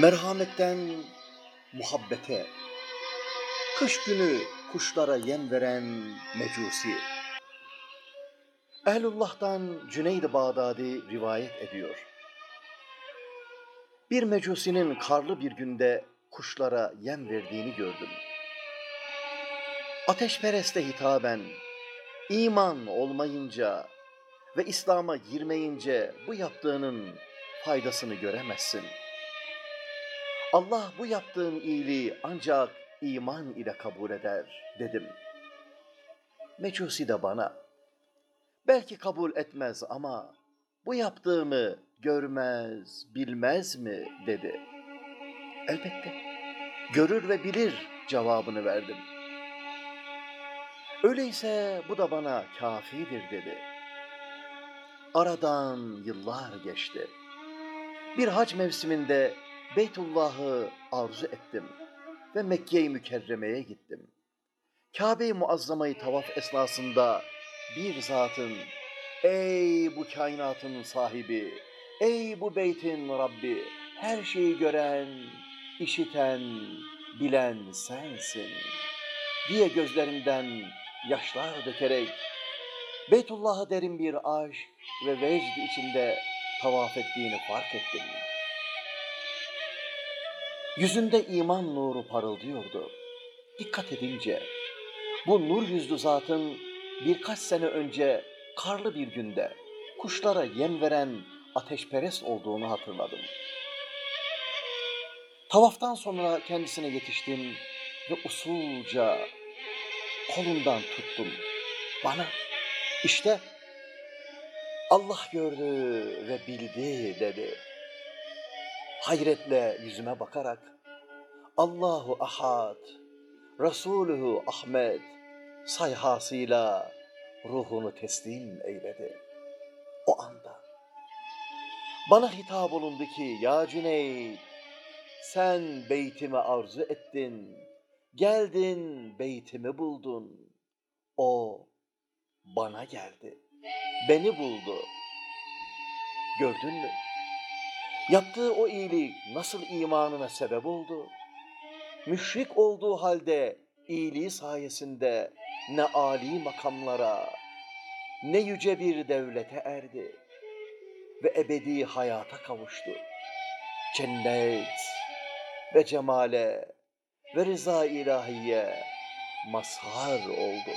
Merhametten muhabbete, kış günü kuşlara yem veren mecusi. Ehlullah'tan Cüneyd-i Bağdadi rivayet ediyor. Bir mecusinin karlı bir günde kuşlara yem verdiğini gördüm. Ateşpereste hitaben, iman olmayınca ve İslam'a girmeyince bu yaptığının faydasını göremezsin. Allah bu yaptığın iyiliği ancak iman ile kabul eder dedim. Mecusi de bana, belki kabul etmez ama bu yaptığımı görmez, bilmez mi dedi. Elbette, görür ve bilir cevabını verdim. Öyleyse bu da bana kafidir dedi. Aradan yıllar geçti. Bir hac mevsiminde Beytullah'ı arzu ettim ve Mekke-i Mükerreme'ye gittim. Kabe-i Muazzama'yı tavaf esnasında bir zatın, ey bu kainatın sahibi, ey bu beytin Rabbi, her şeyi gören, işiten, bilen sensin diye gözlerinden yaşlar dökerek Beytullah'a derin bir aşk ve vecd içinde tavaf ettiğini fark ettim. Yüzünde iman nuru parıldıyordu. Dikkat edince bu nur yüzlü zatın birkaç sene önce karlı bir günde kuşlara yem veren ateşperest olduğunu hatırladım. Tavaftan sonra kendisine yetiştim ve usulca kolundan tuttum. Bana işte Allah gördü ve bildi dedi. Hayretle yüzüme bakarak Allahu Ahad, Resuluhu Ahmet sayhasıyla ruhunu teslim eyledi. O anda bana hitap olundu ki ya Cüneyd sen beytimi arzu ettin, geldin beytimi buldun. O bana geldi, beni buldu. Gördün mü? Yaptığı o iyilik nasıl imanına sebep oldu? Müşrik olduğu halde iyiliği sayesinde ne âli makamlara, ne yüce bir devlete erdi ve ebedi hayata kavuştu. Cennet ve cemale ve rıza ilahiye mazhar oldu.